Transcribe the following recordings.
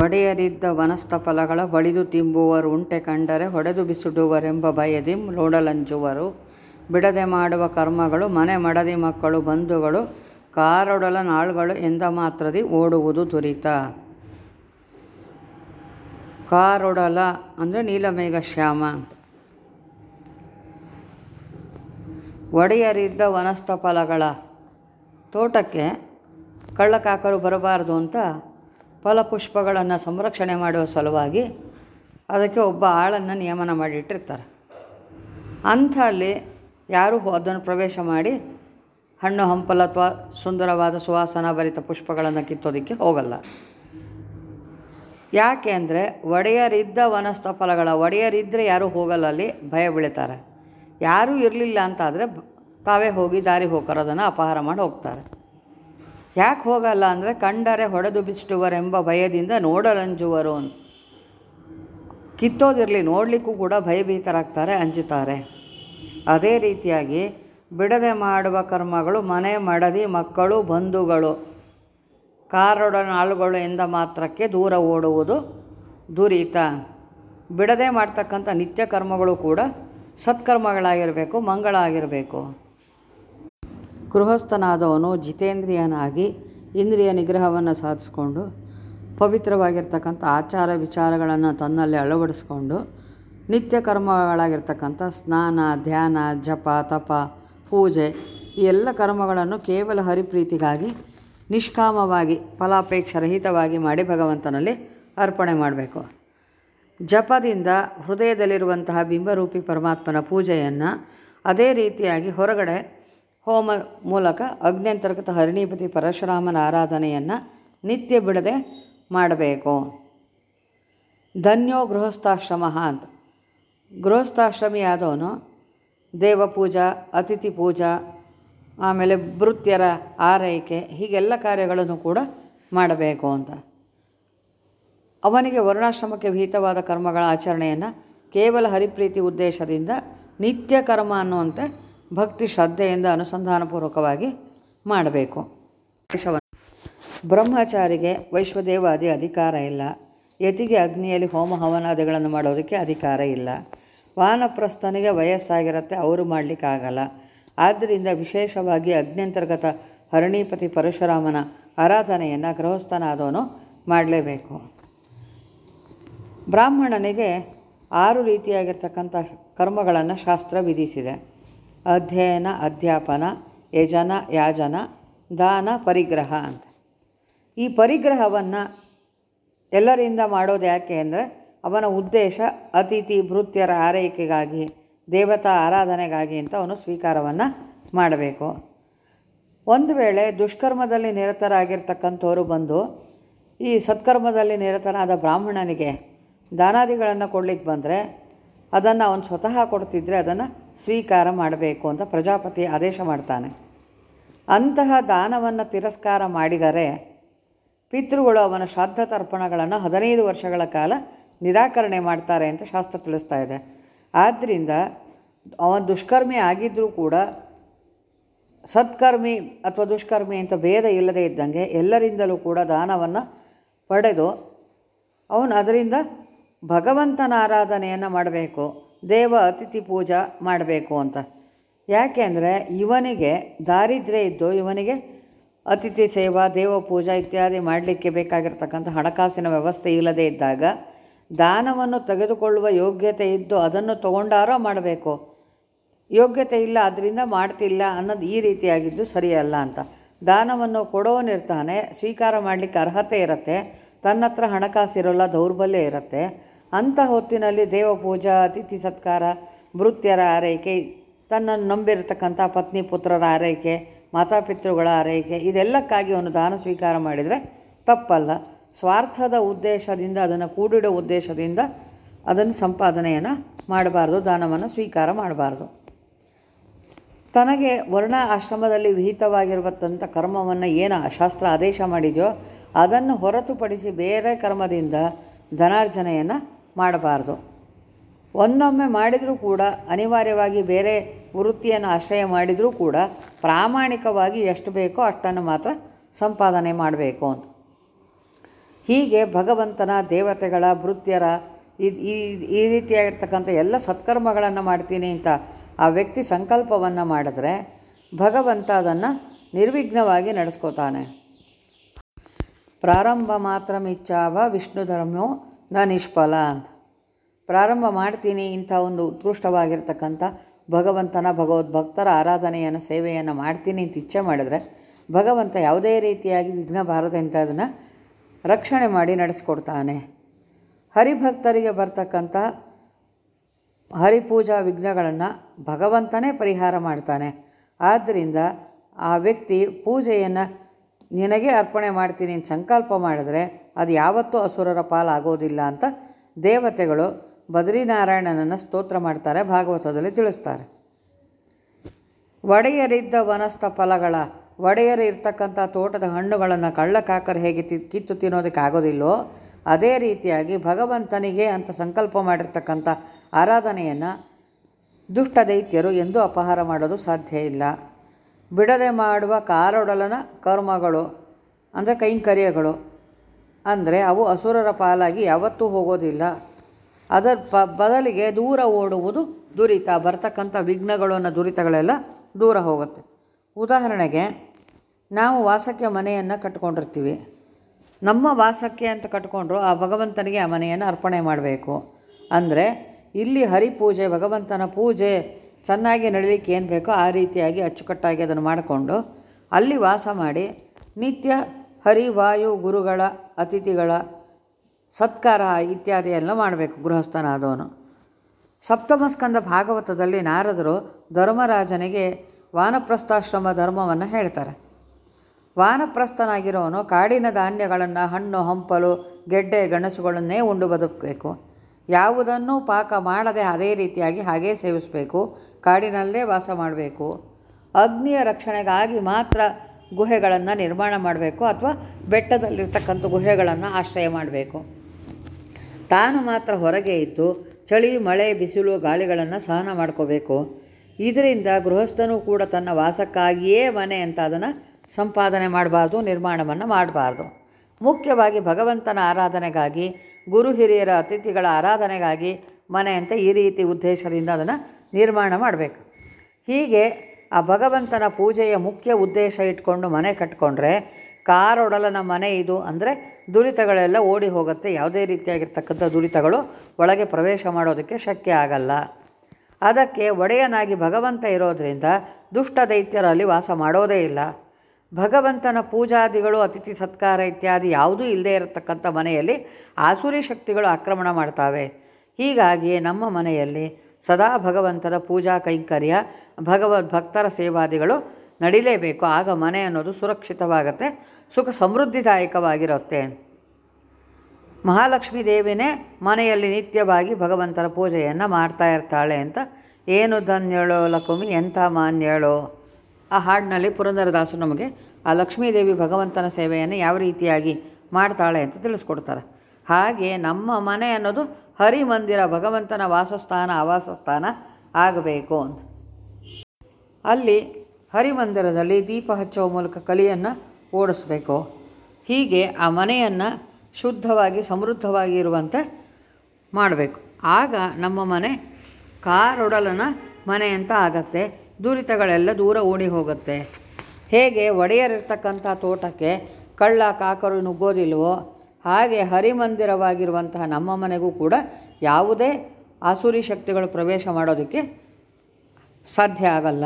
ಒಡೆಯರಿದ್ದ ವನಸ್ಥಫಲಗಳ ಬಡಿದು ತಿಂಬುವರುಂಟೆ ಕಂಡರೆ ಹೊಡೆದು ಬಿಸುಡುವರೆಂಬ ಭಯದಿ ಲೋಡಲಂಜುವರು. ಬಿಡದೆ ಮಾಡುವ ಕರ್ಮಗಳು, ಮನೆ ಮಡದಿ ಮಕ್ಕಳು, ಬಂಧುಗಳು, ಕಾರೊಡಲ ನಾಳುಗಳು ಎಂದ ಮಾತ್ರದಿ ಓಡುವುದು ದುರಿತ. ಕಾರೊಡಲ ಅಂದರೆ ನೀಲಮೇಘ ಶ್ಯಾಮ. ಒಡೆಯರಿದ್ದ ವನಸ್ಥಫಲಗಳ ತೋಟಕ್ಕೆ ಕಳ್ಳಕಾಕರು ಬರಬಾರದು ಅಂತ ಫಲಪುಷ್ಪಗಳನ್ನು ಸಂರಕ್ಷಣೆ ಮಾಡುವ ಸಲುವಾಗಿ ಅದಕ್ಕೆ ಒಬ್ಬ ಆಳನ್ನು ನಿಯಮನ ಮಾಡಿಟ್ಟಿರ್ತಾರೆ. ಅಂಥಲ್ಲಿ ಯಾರೂ ಅದನ್ನು ಪ್ರವೇಶ ಮಾಡಿ ಹಣ್ಣು, ಹಂಪಲು ಅಥವಾ ಸುಂದರವಾದ ಸುವಾಸನಾ ಭರಿತ ಪುಷ್ಪಗಳನ್ನು ಕಿತ್ತೋದಕ್ಕೆ ಹೋಗಲ್ಲ. ಯಾಕೆ ಅಂದರೆ ಒಡೆಯರಿದ್ದ ವನಸ್ಥಫಲಗಳ ಒಡೆಯರಿದ್ದರೆ ಯಾರೂ ಹೋಗಲ್ಲ ಅಲ್ಲಿ ಭಯ ಬೀಳ್ತಾರೆ. ಯಾರೂ ಇರಲಿಲ್ಲ ಅಂತಾದರೆ ತಾವೇ ಹೋಗಿ ದಾರಿ ಹೋಗೋರು ಅದನ್ನು ಅಪಹಾರ ಮಾಡಿ ಹೋಗ್ತಾರೆ. ಯಾಕೆ ಹೋಗಲ್ಲ ಅಂದರೆ ಕಂಡರೆ ಹೊಡೆದು ಬಿಸಿಟುವರೆಂಬ ಭಯದಿಂದ ನೋಡಲಂಜುವರು ಕಿತ್ತೋದಿರಲಿ, ನೋಡಲಿಕ್ಕೂ ಕೂಡ ಭಯಭೀತರಾಗ್ತಾರೆ ಅಂಜುತ್ತಾರೆ. ಅದೇ ರೀತಿಯಾಗಿ ಬಿಡದೆ ಮಾಡುವ ಕರ್ಮಗಳು ಮನೆ ಮಡದಿ ಮಕ್ಕಳು ಬಂಧುಗಳು. ಕಾರೊಡನಾಳುಗಳು ಎಂದ ಮಾತ್ರಕ್ಕೆ ದೂರ ಓಡುವುದು ದುರಿತ. ಬಿಡದೆ ಮಾಡ್ತಕ್ಕಂಥ ನಿತ್ಯ ಕರ್ಮಗಳು ಕೂಡ ಸತ್ಕರ್ಮಗಳಾಗಿರಬೇಕು ಮಂಗಳ ಆಗಿರಬೇಕು ಗೃಹಸ್ಥನಾದವನು ಜಿತೇಂದ್ರಿಯನಾಗಿ ಇಂದ್ರಿಯ ನಿಗ್ರಹವನ್ನು ಸಾಧಿಸ್ಕೊಂಡು ಪವಿತ್ರವಾಗಿರ್ತಕ್ಕಂಥ ಆಚಾರ ವಿಚಾರಗಳನ್ನು ತನ್ನಲ್ಲಿ ಅಳವಡಿಸ್ಕೊಂಡು ನಿತ್ಯ ಕರ್ಮಗಳಾಗಿರ್ತಕ್ಕಂಥ ಸ್ನಾನ, ಧ್ಯಾನ, ಜಪ, ತಪ, ಪೂಜೆ ಈ ಎಲ್ಲ ಕರ್ಮಗಳನ್ನು ಕೇವಲ ಹರಿಪ್ರೀತಿಗಾಗಿ ನಿಷ್ಕಾಮವಾಗಿ ಫಲಾಪೇಕ್ಷರಹಿತವಾಗಿ ಮಾಡಿ ಭಗವಂತನಲ್ಲಿ ಅರ್ಪಣೆ ಮಾಡಬೇಕು. ಜಪದಿಂದ ಹೃದಯದಲ್ಲಿರುವಂತಹ ಬಿಂಬರೂಪಿ ಪರಮಾತ್ಮನ ಪೂಜೆಯನ್ನು ಅದೇ ರೀತಿಯಾಗಿ ಹೊರಗಡೆ ಹೋಮ ಮೂಲಕ ಅಗ್ನ್ಯಂತರ್ಗತ ಹರಿಣೀಪತಿ ಪರಶುರಾಮನ ಆರಾಧನೆಯನ್ನು ನಿತ್ಯ ಬಿಡದೆ ಮಾಡಬೇಕು. ಧನ್ಯೋ ಗೃಹಸ್ಥಾಶ್ರಮ ಅಂತ. ಗೃಹಸ್ಥಾಶ್ರಮಿ ಆದವನು ದೇವಪೂಜಾ ಅತಿಥಿ ಪೂಜಾ, ಆಮೇಲೆ ಭೃತ್ಯರ ಆರೈಕೆ, ಹೀಗೆಲ್ಲ ಕಾರ್ಯಗಳನ್ನು ಕೂಡ ಮಾಡಬೇಕು ಅಂತ. ಅವನಿಗೆ ವರ್ಣಾಶ್ರಮಕ್ಕೆ ವಿಹಿತವಾದ ಕರ್ಮಗಳ ಆಚರಣೆಯನ್ನು ಕೇವಲ ಹರಿಪ್ರೀತಿ ಉದ್ದೇಶದಿಂದ ನಿತ್ಯ ಕರ್ಮ ಅನ್ನುವಂತೆ ಭಕ್ತಿ ಶ್ರದ್ಧೆಯಿಂದ ಅನುಸಂಧಾನಪೂರ್ವಕವಾಗಿ ಮಾಡಬೇಕು. ಬ್ರಹ್ಮಚಾರಿಗೆ ವೈಶ್ವದೇವಾದಿ ಅಧಿಕಾರ ಇಲ್ಲ. ಯತಿಗೆ ಅಗ್ನಿಯಲ್ಲಿ ಹೋಮ ಹವನಾದಿಗಳನ್ನು ಮಾಡೋದಕ್ಕೆ ಅಧಿಕಾರ ಇಲ್ಲ. ವಾನಪ್ರಸ್ಥನಿಗೆ ವಯಸ್ಸಾಗಿರುತ್ತೆ, ಅವರು ಮಾಡಲಿಕ್ಕಾಗಲ್ಲ. ಆದ್ದರಿಂದ ವಿಶೇಷವಾಗಿ ಅಗ್ನಿಯಂತರ್ಗತ ಹರಣಿಪತಿ ಪರಶುರಾಮನ ಆರಾಧನೆಯನ್ನು ಗೃಹಸ್ಥನಾದವನು ಮಾಡಲೇಬೇಕು. ಬ್ರಾಹ್ಮಣನಿಗೆ ಆರು ರೀತಿಯಾಗಿರ್ತಕ್ಕಂಥ ಕರ್ಮಗಳನ್ನು ಶಾಸ್ತ್ರ ವಿಧಿಸಿದೆ. ಅಧ್ಯಯನ, ಅಧ್ಯಾಪನ, ಯಜನ, ಯಾಜನ, ದಾನ, ಪರಿಗ್ರಹ ಅಂತ. ಈ ಪರಿಗ್ರಹವನ್ನು ಎಲ್ಲರಿಂದ ಮಾಡೋದು ಯಾಕೆ ಅಂದರೆ ಅವನ ಉದ್ದೇಶ ಅತಿಥಿ ಭೃತ್ಯರ ಆರೈಕೆಗಾಗಿ, ದೇವತಾ ಆರಾಧನೆಗಾಗಿ ಅಂತ ಅವನು ಸ್ವೀಕಾರವನ್ನು ಮಾಡಬೇಕು. ಒಂದು ವೇಳೆ ದುಷ್ಕರ್ಮದಲ್ಲಿ ನಿರತರಾಗಿರ್ತಕ್ಕಂಥವರು ಬಂದು ಈ ಸತ್ಕರ್ಮದಲ್ಲಿ ನಿರತನಾದ ಬ್ರಾಹ್ಮಣನಿಗೆ ದಾನಾದಿಗಳನ್ನು ಕೊಡ್ಲಿಕ್ಕೆ ಬಂದರೆ ಅದನ್ನು ಅವನು ಸ್ವತಃ ಕೊಡ್ತಿದ್ರೆ ಅದನ್ನು ಸ್ವೀಕಾರ ಮಾಡಬೇಕು ಅಂತ ಪ್ರಜಾಪತಿ ಆದೇಶ ಮಾಡ್ತಾನೆ. ಅಂತಹ ದಾನವನ್ನು ತಿರಸ್ಕಾರ ಮಾಡಿದರೆ ಪಿತೃಗಳು ಅವನ ಶ್ರಾದ್ದ ತರ್ಪಣಗಳನ್ನು ಹದಿನೈದು ವರ್ಷಗಳ ಕಾಲ ನಿರಾಕರಣೆ ಮಾಡ್ತಾರೆ ಅಂತ ಶಾಸ್ತ್ರ ತಿಳಿಸ್ತಾ ಇದೆ. ಆದ್ದರಿಂದ ಅವನ ದುಷ್ಕರ್ಮಿ ಆಗಿದ್ದರೂ ಕೂಡ ಸತ್ಕರ್ಮಿ ಅಥವಾ ದುಷ್ಕರ್ಮಿ ಅಂತ ಭೇದ ಇಲ್ಲದೇ ಇದ್ದಂಗೆ ಎಲ್ಲರಿಂದಲೂ ಕೂಡ ದಾನವನ್ನು ಪಡೆದು ಅವನು ಅದರಿಂದ ಭಗವಂತನ ಆರಾಧನೆಯನ್ನು ಮಾಡಬೇಕು. ದೇವ ಅತಿಥಿ ಪೂಜಾ ಮಾಡಬೇಕು ಅಂತ. ಯಾಕೆಂದರೆ ಇವನಿಗೆ ದಾರಿದ್ರ್ಯ ಇದ್ದು ಇವನಿಗೆ ಅತಿಥಿ ಸೇವಾ, ದೇವ ಪೂಜಾ ಇತ್ಯಾದಿ ಮಾಡಲಿಕ್ಕೆ ಬೇಕಾಗಿರ್ತಕ್ಕಂಥ ಹಣಕಾಸಿನ ವ್ಯವಸ್ಥೆ ಇಲ್ಲದೇ ಇದ್ದಾಗ ದಾನವನ್ನು ತೆಗೆದುಕೊಳ್ಳುವ ಯೋಗ್ಯತೆ ಇದ್ದು ಅದನ್ನು ತಗೊಂಡಾರೋ ಮಾಡಬೇಕು. ಯೋಗ್ಯತೆ ಇಲ್ಲ ಅದರಿಂದ ಮಾಡ್ತಿಲ್ಲ ಅನ್ನೋದು ಈ ರೀತಿಯಾಗಿದ್ದು ಸರಿಯಲ್ಲ ಅಂತ. ದಾನವನ್ನು ಕೊಡೋನಿರ್ತಾನೆ ಸ್ವೀಕಾರ ಮಾಡಲಿಕ್ಕೆ ಅರ್ಹತೆ ಇರುತ್ತೆ ತನ್ನ ಹತ್ರ ಹಣಕಾಸಿರೋಲ್ಲ, ದೌರ್ಬಲ್ಯ ಇರುತ್ತೆ ಅಂಥ ಹೊತ್ತಿನಲ್ಲಿ ದೇವ ಪೂಜಾ ಅತಿಥಿ ಸತ್ಕಾರ, ಭೃತ್ಯರ ಆರೈಕೆ, ತನ್ನನ್ನು ನಂಬಿರತಕ್ಕಂಥ ಪತ್ನಿ ಪುತ್ರರ ಆರೈಕೆ ಮಾತಾಪಿತೃಗಳ ಆರೈಕೆ, ಇದೆಲ್ಲಕ್ಕಾಗಿ ಅವನು ದಾನ ಸ್ವೀಕಾರ ಮಾಡಿದರೆ ತಪ್ಪಲ್ಲ. ಸ್ವಾರ್ಥದ ಉದ್ದೇಶದಿಂದ, ಅದನ್ನು ಕೂಡಿಡೋ ಉದ್ದೇಶದಿಂದ ಅದನ್ನು ಸಂಪಾದನೆಯನ್ನು ಮಾಡಬಾರ್ದು, ದಾನವನ್ನು ಸ್ವೀಕಾರ ಮಾಡಬಾರ್ದು. ತನಗೆ ವರ್ಣ ಆಶ್ರಮದಲ್ಲಿ ವಿಹಿತವಾಗಿರುವಂಥ ಕರ್ಮವನ್ನು ಏನು ಶಾಸ್ತ್ರ ಆದೇಶ ಮಾಡಿದೆಯೋ ಅದನ್ನು ಹೊರತುಪಡಿಸಿ ಬೇರೆ ಕರ್ಮದಿಂದ ಧನಾರ್ಜನೆಯನ್ನು ಮಾಡಬಾರ್ದು. ಒಂದೊಮ್ಮೆ ಮಾಡಿದರೂ ಕೂಡ, ಅನಿವಾರ್ಯವಾಗಿ ಬೇರೆ ವೃತ್ತಿಯನ್ನು ಆಶ್ರಯ ಮಾಡಿದರೂ ಕೂಡ, ಪ್ರಾಮಾಣಿಕವಾಗಿ ಎಷ್ಟು ಬೇಕೋ ಅಷ್ಟನ್ನು ಮಾತ್ರ ಸಂಪಾದನೆ ಮಾಡಬೇಕು ಅಂತ. ಹೀಗೆ ಭಗವಂತನ ದೇವತೆಗಳ, ಭೃತ್ಯರ, ಈ- ಈ ರೀತಿಯಾಗಿರ್ತಕ್ಕಂಥ ಎಲ್ಲ ಸತ್ಕರ್ಮಗಳನ್ನು ಮಾಡ್ತೀನಿ ಅಂತ ಆ ವ್ಯಕ್ತಿ ಸಂಕಲ್ಪವನ್ನು ಮಾಡಿದ್ರೆ, ಭಗವಂತ ಅದನ್ನು ನಿರ್ವಿಘ್ನವಾಗಿ ನಡೆಸ್ಕೋತಾನೆ. ಪ್ರಾರಂಭ ಮಾತ್ರ ಮಿಚ್ಚಾವ ವಿಷ್ಣು ಧರ್ಮೋ ನ ನಿಷ್ಫಲ ಅಂತ. ಪ್ರಾರಂಭ ಮಾಡ್ತೀನಿ ಇಂಥ ಒಂದು ಉತ್ಕೃಷ್ಟವಾಗಿರ್ತಕ್ಕಂಥ ಭಗವಂತನ ಭಗವದ್ಭಕ್ತರ ಆರಾಧನೆಯನ್ನು, ಸೇವೆಯನ್ನು ಮಾಡ್ತೀನಿ ಅಂತ ಇಚ್ಛೆ ಮಾಡಿದರೆ ಭಗವಂತ ಯಾವುದೇ ರೀತಿಯಾಗಿ ವಿಘ್ನ ಬಾರದಂತೆ ಅದನ್ನು ರಕ್ಷಣೆ ಮಾಡಿ ನಡೆಸ್ಕೊಡ್ತಾನೆ. ಹರಿಭಕ್ತರಿಗೆ ಬರ್ತಕ್ಕಂಥ ಹರಿಪೂಜಾ ವಿಘ್ನಗಳನ್ನು ಭಗವಂತನೇ ಪರಿಹಾರ ಮಾಡ್ತಾನೆ. ಆದ್ದರಿಂದ ಆ ವ್ಯಕ್ತಿ ಪೂಜೆಯನ್ನು ನಿನಗೆ ಅರ್ಪಣೆ ಮಾಡ್ತೀನಿ ಸಂಕಲ್ಪ ಮಾಡಿದ್ರೆ ಅದು ಯಾವತ್ತೂ ಅಸುರರ ಪಾಲಾಗೋದಿಲ್ಲ ಅಂತ ದೇವತೆಗಳು ಬದ್ರಿನಾರಾಯಣನನ್ನು ಸ್ತೋತ್ರ ಮಾಡ್ತಾರೆ, ಭಾಗವತದಲ್ಲಿ ತಿಳಿಸ್ತಾರೆ. ಒಡೆಯರಿದ್ದ ವನಸ್ಥ ಫಲಗಳ, ಒಡೆಯರು ಇರ್ತಕ್ಕಂಥ ತೋಟದ ಹಣ್ಣುಗಳನ್ನು ಕಳ್ಳಕಾಕರು ಹೇಗೆ ತಿ, ಕಿತ್ತು ತಿನ್ನೋದಕ್ಕೆ ಆಗೋದಿಲ್ಲೋ, ಅದೇ ರೀತಿಯಾಗಿ ಭಗವಂತನಿಗೆ ಅಂತ ಸಂಕಲ್ಪ ಮಾಡಿರ್ತಕ್ಕಂಥ ಆರಾಧನೆಯನ್ನು ದುಷ್ಟ ದೈತ್ಯರು ಎಂದೂ ಅಪಹಾರ ಮಾಡೋದು ಸಾಧ್ಯ ಇಲ್ಲ. ಬಿಡದೆ ಮಾಡುವ ಕಾರೊಡಲನ ಕರ್ಮಗಳು, ಅಂದರೆ ಕೈಂಕರ್ಯಗಳು ಅಂದರೆ ಅವು ಅಸುರರ ಪಾಲಾಗಿ ಯಾವತ್ತೂ ಹೋಗೋದಿಲ್ಲ. ಅದರ ಪ, ಬದಲಿಗೆ ದೂರ ಓಡುವುದು ದುರಿತ. ಬರ್ತಕ್ಕಂಥ ವಿಘ್ನಗಳು ಅನ್ನೋ ದುರಿತಗಳೆಲ್ಲ ದೂರ ಹೋಗುತ್ತೆ. ಉದಾಹರಣೆಗೆ, ನಾವು ವಾಸಕ್ಕೆ ಮನೆಯನ್ನು ಕಟ್ಕೊಂಡಿರ್ತೀವಿ. ನಮ್ಮ ವಾಸಕ್ಕೆ ಅಂತ ಕಟ್ಕೊಂಡ್ರು ಆ ಭಗವಂತನಿಗೆ ಆ ಮನೆಯನ್ನು ಅರ್ಪಣೆ ಮಾಡಬೇಕು. ಅಂದರೆ, ಇಲ್ಲಿ ಹರಿಪೂಜೆ, ಭಗವಂತನ ಪೂಜೆ ಚೆನ್ನಾಗಿ ನಡೀಲಿಕ್ಕೆ ಏನು ಬೇಕೋ ಆ ರೀತಿಯಾಗಿ ಅಚ್ಚುಕಟ್ಟಾಗಿ ಅದನ್ನು ಮಾಡಿಕೊಂಡು ಅಲ್ಲಿ ವಾಸ ಮಾಡಿ ನಿತ್ಯ ಹರಿ ವಾಯು ಗುರುಗಳ ಅತಿಥಿಗಳ ಸತ್ಕಾರ ಇತ್ಯಾದಿ ಎಲ್ಲ ಮಾಡಬೇಕು ಗೃಹಸ್ಥನಾದವನು. ಸಪ್ತಮ ಸ್ಕಂದ ಭಾಗವತದಲ್ಲಿ ನಾರದರು ಧರ್ಮರಾಜನಿಗೆ ವಾನಪ್ರಸ್ಥಾಶ್ರಮ ಧರ್ಮವನ್ನು ಹೇಳ್ತಾರೆ. ವಾನಪ್ರಸ್ಥನಾಗಿರೋನು ಕಾಡಿನ ಧಾನ್ಯಗಳನ್ನು ಹಣ್ಣು, ಹಂಪಲು, ಗೆಡ್ಡೆ, ಗಣಸುಗಳನ್ನೇ ಉಂಡು ಬದುಕಬೇಕು. ಯಾವುದನ್ನೂ ಪಾಕ ಮಾಡದೆ ಅದೇ ರೀತಿಯಾಗಿ ಹಾಗೇ ಸೇವಿಸಬೇಕು. ಕಾಡಿನಲ್ಲೇ ವಾಸ ಮಾಡಬೇಕು. ಅಗ್ನಿಯ ರಕ್ಷಣೆಗಾಗಿ ಮಾತ್ರ ಗುಹೆಗಳನ್ನು ನಿರ್ಮಾಣ ಮಾಡಬೇಕು ಅಥವಾ ಬೆಟ್ಟದಲ್ಲಿರ್ತಕ್ಕಂಥ ಗುಹೆಗಳನ್ನು ಆಶ್ರಯ ಮಾಡಬೇಕು. ತಾನು ಮಾತ್ರ ಹೊರಗೆ ಇದ್ದು ಚಳಿ, ಮಳೆ, ಬಿಸಿಲು, ಗಾಳಿಗಳನ್ನು ಸಹನ ಮಾಡ್ಕೋಬೇಕು. ಇದರಿಂದ ಗೃಹಸ್ಥನೂ ಕೂಡ ತನ್ನ ವಾಸಕ್ಕಾಗಿಯೇ ಮನೆ ಅಂತ ಅದನ್ನು ಸಂಪಾದನೆ ಮಾಡಬಾರ್ದು, ನಿರ್ಮಾಣವನ್ನು ಮಾಡಬಾರ್ದು. ಮುಖ್ಯವಾಗಿ ಭಗವಂತನ ಆರಾಧನೆಗಾಗಿ, ಗುರು ಹಿರಿಯರ ಅತಿಥಿಗಳ ಆರಾಧನೆಗಾಗಿ ಮನೆ ಅಂತ ಈ ರೀತಿ ಉದ್ದೇಶದಿಂದ ಅದನ್ನು ನಿರ್ಮಾಣ ಮಾಡಬೇಕು. ಹೀಗೆ ಆ ಭಗವಂತನ ಪೂಜೆಯ ಮುಖ್ಯ ಉದ್ದೇಶ ಇಟ್ಕೊಂಡು ಮನೆ ಕಟ್ಕೊಂಡ್ರೆ ಕಾರೊಡಲನ ಮನೆ ಇದು ಅಂದರೆ ದುರಿತಗಳೆಲ್ಲ ಓಡಿ ಹೋಗುತ್ತೆ. ಯಾವುದೇ ರೀತಿಯಾಗಿರ್ತಕ್ಕಂಥ ದುರಿತಗಳು ಒಳಗೆ ಪ್ರವೇಶ ಮಾಡೋದಕ್ಕೆ ಶಕ್ಯ ಆಗಲ್ಲ. ಅದಕ್ಕೆ ಒಡೆಯನಾಗಿ ಭಗವಂತ ಇರೋದರಿಂದ ದುಷ್ಟ ದೈತ್ಯರಲ್ಲಿ ವಾಸ ಮಾಡೋದೇ ಇಲ್ಲ. ಭಗವಂತನ ಪೂಜಾದಿಗಳು, ಅತಿಥಿ ಸತ್ಕಾರ ಇತ್ಯಾದಿ ಯಾವುದೂ ಇಲ್ಲದೇ ಇರತಕ್ಕಂಥ ಮನೆಯಲ್ಲಿ ಆಸುರಿ ಶಕ್ತಿಗಳು ಆಕ್ರಮಣ ಮಾಡ್ತಾವೆ. ಹೀಗಾಗಿ ನಮ್ಮ ಮನೆಯಲ್ಲಿ ಸದಾ ಭಗವಂತರ ಪೂಜಾ ಕೈಂಕರ್ಯ, ಭಗವದ್ ಭಕ್ತರ ಸೇವಾದಿಗಳು ನಡಿಲೇಬೇಕು. ಆಗ ಮನೆ ಅನ್ನೋದು ಸುರಕ್ಷಿತವಾಗತ್ತೆ, ಸುಖ ಸಮೃದ್ಧಿದಾಯಕವಾಗಿರುತ್ತೆ. ಮಹಾಲಕ್ಷ್ಮೀ ದೇವಿನೇ ಮನೆಯಲ್ಲಿ ನಿತ್ಯವಾಗಿ ಭಗವಂತರ ಪೂಜೆಯನ್ನು ಮಾಡ್ತಾ ಇರ್ತಾಳೆ ಅಂತ. ಏನು ಧನ್ಯಳೋ ಲಕುಮಿ ಎಂಥ ಮಾನ್ಯಳೋ? ಆ ಹಾಡಿನಲ್ಲಿ ಪುರಂದರದಾಸು ನಮಗೆ ಆ ಲಕ್ಷ್ಮೀದೇವಿ ಭಗವಂತನ ಸೇವೆಯನ್ನು ಯಾವ ರೀತಿಯಾಗಿ ಮಾಡ್ತಾಳೆ ಅಂತ ತಿಳಿಸ್ಕೊಡ್ತಾರೆ. ಹಾಗೆ ನಮ್ಮ ಮನೆ ಅನ್ನೋದು ಹರಿಮಂದಿರ ಭಗವಂತನ ವಾಸಸ್ಥಾನ ಆವಾಸ ಸ್ಥಾನ ಆಗಬೇಕು ಅಂತ. ಅಲ್ಲಿ ಹರಿಮಂದಿರದಲ್ಲಿ ದೀಪ ಹಚ್ಚುವ ಮೂಲಕ ಕಲಿಯನ್ನು ಓಡಿಸ್ಬೇಕು. ಹೀಗೆ ಆ ಮನೆಯನ್ನು ಶುದ್ಧವಾಗಿ, ಸಮೃದ್ಧವಾಗಿ ಇರುವಂತೆ ಮಾಡಬೇಕು. ಆಗ ನಮ್ಮ ಮನೆ ಕಾರೊಡಲನ ಮನೆ ಅಂತ ಆಗತ್ತೆ. ದುರಿತಗಳೆಲ್ಲ ದೂರ ಓಡಿ ಹೋಗುತ್ತೆ. ಹೇಗೆ ಒಡೆಯರಿರ್ತಕ್ಕಂಥ ತೋಟಕ್ಕೆ ಕಳ್ಳ, ಕಾಕರು ನುಗ್ಗೋದಿಲ್ವೋ ಹಾಗೆ ಹರಿಮಂದಿರವಾಗಿರುವಂತಹ ನಮ್ಮ ಮನೆಗೂ ಕೂಡ ಯಾವುದೇ ಆಸುರಿ ಶಕ್ತಿಗಳು ಪ್ರವೇಶ ಮಾಡೋದಕ್ಕೆ ಸಾಧ್ಯ ಆಗಲ್ಲ.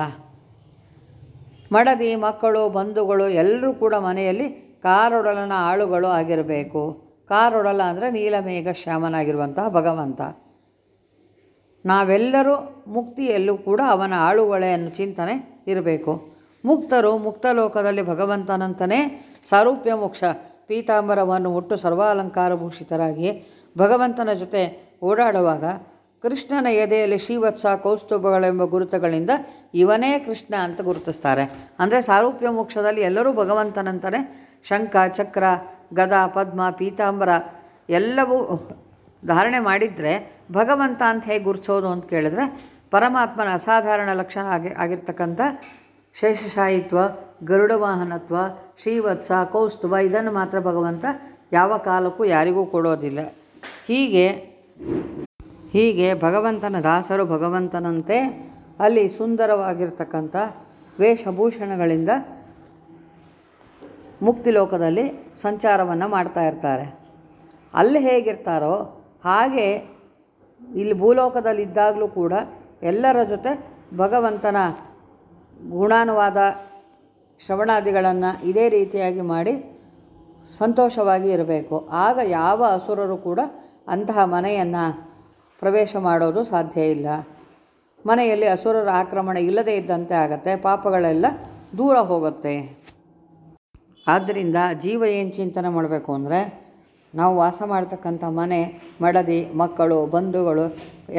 ಮಡದಿ, ಮಕ್ಕಳು, ಬಂಧುಗಳು ಎಲ್ಲರೂ ಕೂಡ ಮನೆಯಲ್ಲಿ ಕಾರೊಡಲನ ಆಳುಗಳು ಆಗಿರಬೇಕು. ಕಾರೊಡಲ ಅಂದರೆ ನೀಲಮೇಘ ಶ್ಯಾಮನಾಗಿರುವಂತಹ ಭಗವಂತ. ನಾವೆಲ್ಲರೂ ಮುಕ್ತಿಯಲ್ಲೂ ಕೂಡ ಅವನ ಆಳುಗಳೇ ಅನ್ನೋ ಚಿಂತನೆ ಇರಬೇಕು. ಮುಕ್ತರು ಮುಕ್ತ ಲೋಕದಲ್ಲಿ ಭಗವಂತನಂತನೇ ಸಾರೂಪ್ಯ ಮೋಕ್ಷ ಪೀತಾಂಬರವನ್ನು ಒಟ್ಟು ಸರ್ವಾಲಂಕಾರ ಭೂಷಿತರಾಗಿ ಭಗವಂತನ ಜೊತೆ ಓಡಾಡುವಾಗ ಕೃಷ್ಣನ ಎದೆಯಲ್ಲಿ ಶ್ರೀವತ್ಸ ಕೌಸ್ತುಭಗಳೆಂಬ ಗುರುತುಗಳಿಂದ ಇವನೇ ಕೃಷ್ಣ ಅಂತ ಗುರುತಿಸ್ತಾರೆ. ಅಂದರೆ ಸಾರೂಪ್ಯ ಮೋಕ್ಷದಲ್ಲಿ ಎಲ್ಲರೂ ಭಗವಂತನಂತಾನೆ ಶಂಖ, ಚಕ್ರ, ಗದಾ, ಪದ್ಮ, ಪೀತಾಂಬರ ಎಲ್ಲವೂ ಧಾರಣೆ ಮಾಡಿದರೆ ಭಗವಂತ ಅಂತ ಹೇಗೆ ಗುರುತಿಸೋದು ಅಂತ ಕೇಳಿದ್ರೆ ಪರಮಾತ್ಮನ ಅಸಾಧಾರಣ ಲಕ್ಷಣ ಆಗಿ ಆಗಿರ್ತಕ್ಕಂಥ ಶೇಷಶಾಹಿತ್ವ ಗರುಡ ವಾಹನತ್ವ ಶ್ರೀವತ್ಸ, ಕೌಸ್ತುಭ ಇದನ್ನು ಮಾತ್ರ ಭಗವಂತ ಯಾವ ಕಾಲಕ್ಕೂ ಯಾರಿಗೂ ಕೊಡೋದಿಲ್ಲ. ಹೀಗೆ ಹೀಗೆ ಭಗವಂತನ ದಾಸರು ಭಗವಂತನಂತೆ ಅಲ್ಲಿ ಸುಂದರವಾಗಿರ್ತಕ್ಕಂಥ ವೇಷಭೂಷಣಗಳಿಂದ ಮುಕ್ತಿ ಲೋಕದಲ್ಲಿ ಸಂಚಾರವನ್ನು ಮಾಡ್ತಾ ಇರ್ತಾರೆ. ಅಲ್ಲಿ ಹೇಗಿರ್ತಾರೋ ಹಾಗೆ ಇಲ್ಲಿ ಭೂಲೋಕದಲ್ಲಿದ್ದಾಗಲೂ ಕೂಡ ಎಲ್ಲರ ಜೊತೆ ಭಗವಂತನ ಗುಣಾನುವಾದ ಶ್ರವಣಾದಿಗಳನ್ನು ಇದೇ ರೀತಿಯಾಗಿ ಮಾಡಿ ಸಂತೋಷವಾಗಿ ಇರಬೇಕು. ಆಗ ಯಾವ ಅಸುರರು ಕೂಡ ಅಂತಹ ಮನೆಯನ್ನು ಪ್ರವೇಶ ಮಾಡೋದು ಸಾಧ್ಯ ಇಲ್ಲ. ಮನೆಯಲ್ಲಿ ಅಸುರರ ಆಕ್ರಮಣ ಇಲ್ಲದೇ ಇದ್ದಂತೆ ಆಗತ್ತೆ, ಪಾಪಗಳೆಲ್ಲ ದೂರ ಹೋಗುತ್ತೆ. ಆದ್ದರಿಂದ ಜೀವ ಏನು ಚಿಂತನೆ ಮಾಡಬೇಕು ಅಂದರೆ, ನಾವು ವಾಸ ಮಾಡ್ತಕ್ಕಂಥ ಮನೆ, ಮಡದಿ, ಮಕ್ಕಳು, ಬಂಧುಗಳು,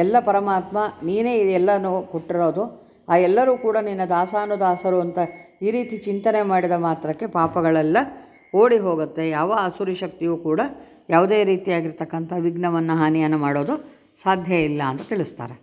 ಎಲ್ಲ ಪರಮಾತ್ಮ ನೀನೇ ಇದೆಲ್ಲನೂ ಕೊಟ್ಟಿರೋದು ಆ ಎಲ್ಲರೂ ಕೂಡ ನಿನ್ನ ದಾಸಾನುದಾಸರು ಅಂತ ಈ ರೀತಿ ಚಿಂತನೆ ಮಾಡಿದ ಮಾತ್ರಕ್ಕೆ ಪಾಪಗಳೆಲ್ಲ ಓಡಿ ಹೋಗುತ್ತೆ. ಯಾವ ಆಸುರಿ ಶಕ್ತಿಯೂ ಕೂಡ ಯಾವುದೇ ರೀತಿಯಾಗಿರ್ತಕ್ಕಂಥ ವಿಘ್ನವನ್ನು ಹಾನಿಯನ್ನು ಮಾಡೋದು ಸಾಧ್ಯ ಇಲ್ಲ ಅಂತ ತಿಳಿಸ್ತಾರೆ.